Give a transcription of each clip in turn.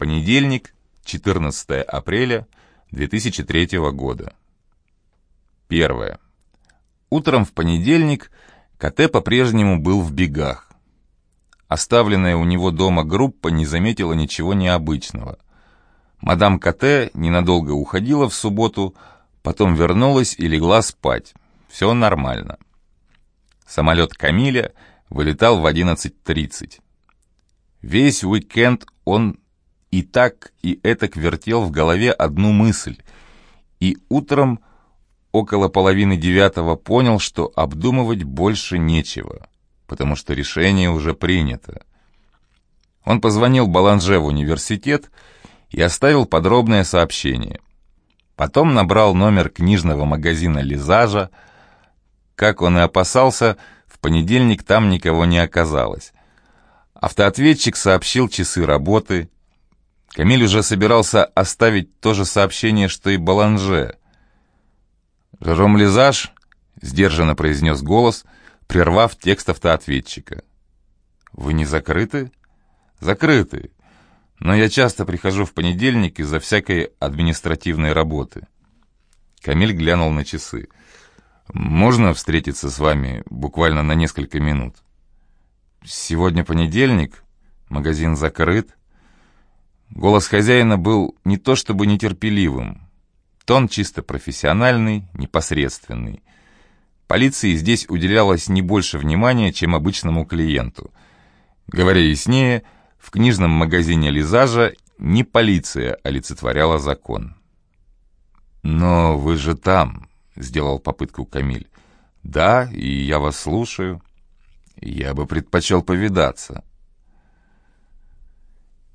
Понедельник, 14 апреля 2003 года. Первое. Утром в понедельник КТ по-прежнему был в бегах. Оставленная у него дома группа не заметила ничего необычного. Мадам КТ ненадолго уходила в субботу, потом вернулась и легла спать. Все нормально. Самолет Камиля вылетал в 11.30. Весь уикенд он и так, и этак вертел в голове одну мысль. И утром, около половины девятого, понял, что обдумывать больше нечего, потому что решение уже принято. Он позвонил Баланже в университет и оставил подробное сообщение. Потом набрал номер книжного магазина «Лизажа», как он и опасался, в понедельник там никого не оказалось. Автоответчик сообщил часы работы. Камиль уже собирался оставить то же сообщение, что и Баланже. «Жером Лизаж», — сдержанно произнес голос, прервав текст автоответчика. «Вы не закрыты?» «Закрыты. Но я часто прихожу в понедельник из-за всякой административной работы». Камиль глянул на часы. Можно встретиться с вами буквально на несколько минут? Сегодня понедельник, магазин закрыт. Голос хозяина был не то чтобы нетерпеливым. Тон чисто профессиональный, непосредственный. Полиции здесь уделялось не больше внимания, чем обычному клиенту. Говоря яснее, в книжном магазине Лизажа не полиция олицетворяла закон. «Но вы же там», сделал попытку Камиль. «Да, и я вас слушаю. Я бы предпочел повидаться».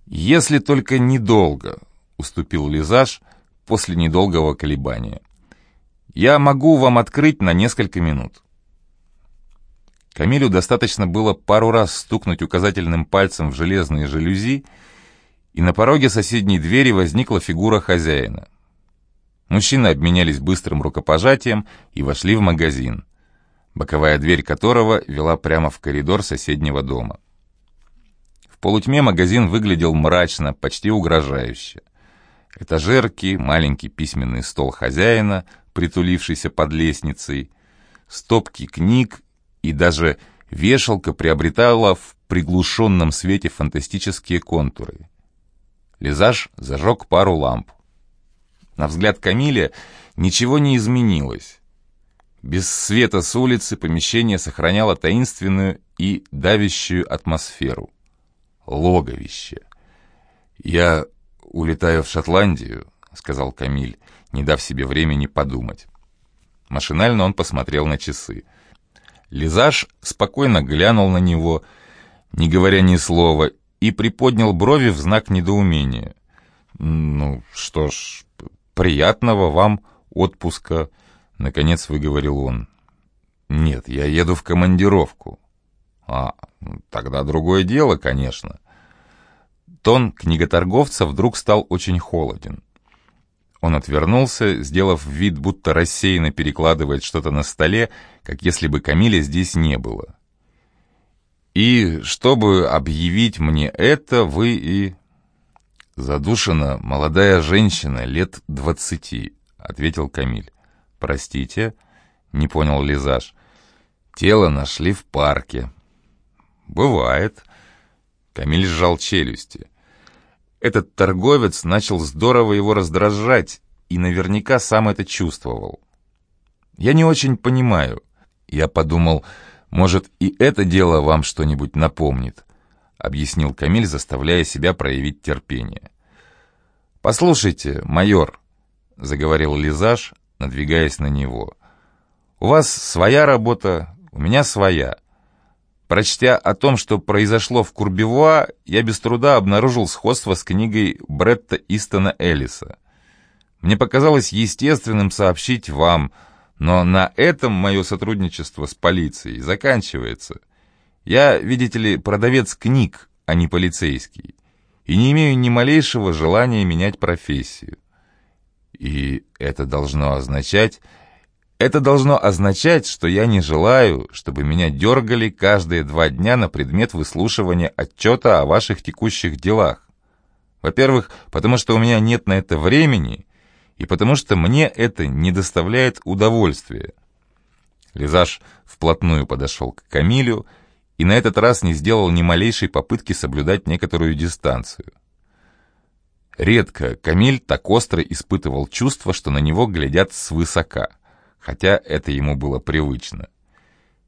«Если только недолго», — уступил Лизаж после недолгого колебания. «Я могу вам открыть на несколько минут». Камилю достаточно было пару раз стукнуть указательным пальцем в железные жалюзи, и на пороге соседней двери возникла фигура хозяина. Мужчины обменялись быстрым рукопожатием и вошли в магазин, боковая дверь которого вела прямо в коридор соседнего дома. Полутьме магазин выглядел мрачно, почти угрожающе. Этажерки, маленький письменный стол хозяина, притулившийся под лестницей, стопки книг и даже вешалка приобретала в приглушенном свете фантастические контуры. Лизаж зажег пару ламп. На взгляд Камиля ничего не изменилось. Без света с улицы помещение сохраняло таинственную и давящую атмосферу. Логовище. «Я улетаю в Шотландию», — сказал Камиль, не дав себе времени подумать. Машинально он посмотрел на часы. Лизаж спокойно глянул на него, не говоря ни слова, и приподнял брови в знак недоумения. «Ну, что ж, «Приятного вам отпуска», — наконец выговорил он. «Нет, я еду в командировку». «А, тогда другое дело, конечно». Тон книготорговца вдруг стал очень холоден. Он отвернулся, сделав вид, будто рассеянно перекладывает что-то на столе, как если бы Камиля здесь не было. «И чтобы объявить мне это, вы и...» «Задушена молодая женщина лет двадцати», — ответил Камиль. «Простите?» — не понял Лизаж. «Тело нашли в парке». «Бывает». Камиль сжал челюсти. Этот торговец начал здорово его раздражать и наверняка сам это чувствовал. «Я не очень понимаю». Я подумал, может, и это дело вам что-нибудь напомнит. — объяснил Камиль, заставляя себя проявить терпение. «Послушайте, майор», — заговорил Лизаж, надвигаясь на него, — «у вас своя работа, у меня своя. Прочтя о том, что произошло в Курбевуа, я без труда обнаружил сходство с книгой Бретта Истона Эллиса. Мне показалось естественным сообщить вам, но на этом мое сотрудничество с полицией заканчивается». Я, видите ли, продавец книг, а не полицейский, и не имею ни малейшего желания менять профессию. И это должно означать... Это должно означать, что я не желаю, чтобы меня дергали каждые два дня на предмет выслушивания отчета о ваших текущих делах. Во-первых, потому что у меня нет на это времени, и потому что мне это не доставляет удовольствия. Лизаж вплотную подошел к Камилю и на этот раз не сделал ни малейшей попытки соблюдать некоторую дистанцию. Редко Камиль так остро испытывал чувство, что на него глядят свысока, хотя это ему было привычно.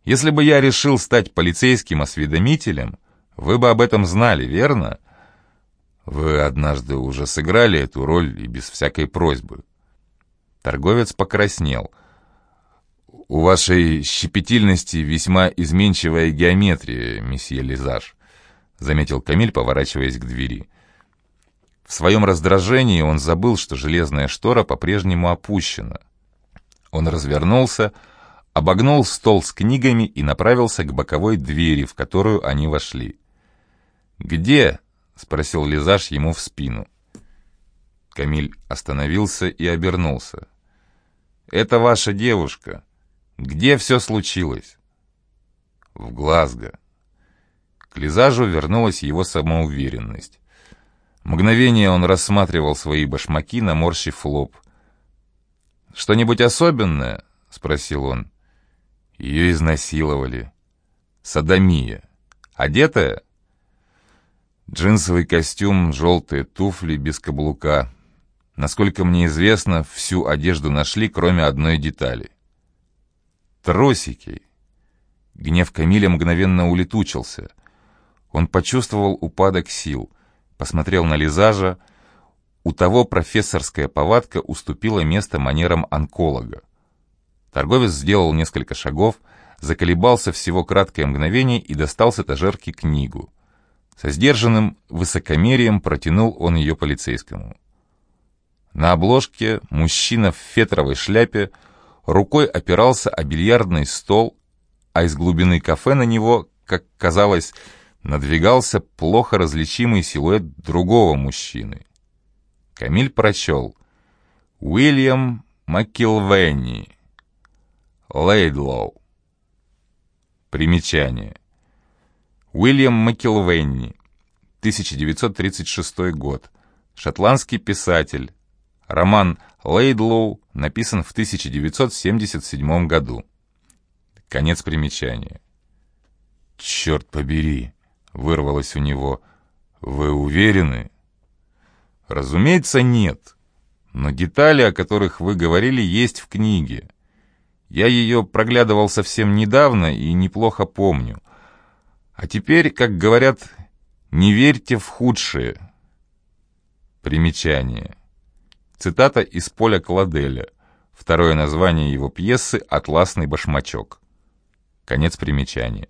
Если бы я решил стать полицейским осведомителем, вы бы об этом знали, верно? Вы однажды уже сыграли эту роль и без всякой просьбы. Торговец покраснел. У вашей щепетильности весьма изменчивая геометрия, месье Лизаж, заметил Камиль, поворачиваясь к двери. В своем раздражении он забыл, что железная штора по-прежнему опущена. Он развернулся, обогнул стол с книгами и направился к боковой двери, в которую они вошли. «Где?» — спросил Лизаж ему в спину. Камиль остановился и обернулся. «Это ваша девушка. Где все случилось?» «В Глазго». К Лизажу вернулась его самоуверенность. Мгновение он рассматривал свои башмаки, наморщив лоб. «Что-нибудь особенное?» — спросил он. Ее изнасиловали. Садомия. Одетая? Джинсовый костюм, желтые туфли без каблука. Насколько мне известно, всю одежду нашли, кроме одной детали. Тросики. Гнев Камиля мгновенно улетучился. Он почувствовал упадок сил посмотрел на Лизажа. У того профессорская повадка уступила место манерам онколога. Торговец сделал несколько шагов, заколебался всего краткое мгновение и достал с этажерки книгу. Со сдержанным высокомерием протянул он ее полицейскому. На обложке мужчина в фетровой шляпе рукой опирался о бильярдный стол, а из глубины кафе на него, как казалось, надвигался плохо различимый силуэт другого мужчины. Камиль прочел «Уильям Маккилвенни, Лейдлоу». Примечание. Уильям Маккилвенни, 1936 год, шотландский писатель. Роман Лейдлоу написан в 1977 году. Конец примечания. «Черт побери!» вырвалось у него. «Вы уверены?» «Разумеется, нет. Но детали, о которых вы говорили, есть в книге. Я ее проглядывал совсем недавно и неплохо помню. А теперь, как говорят, не верьте в худшее». Примечание. Цитата из Поля Кладеля. Второе название его пьесы «Атласный башмачок». Конец примечания.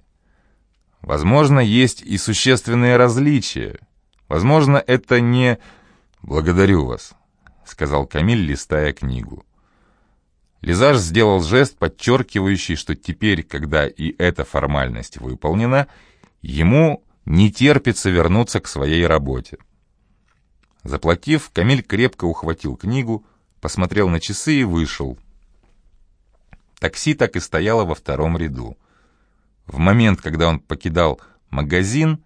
Возможно, есть и существенные различия. Возможно, это не... «Благодарю вас», — сказал Камиль, листая книгу. Лизаж сделал жест, подчеркивающий, что теперь, когда и эта формальность выполнена, ему не терпится вернуться к своей работе. Заплатив, Камиль крепко ухватил книгу, посмотрел на часы и вышел. Такси так и стояло во втором ряду. В момент, когда он покидал магазин,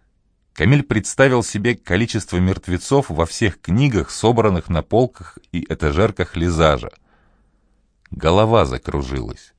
Камиль представил себе количество мертвецов во всех книгах, собранных на полках и этажерках Лизажа. Голова закружилась.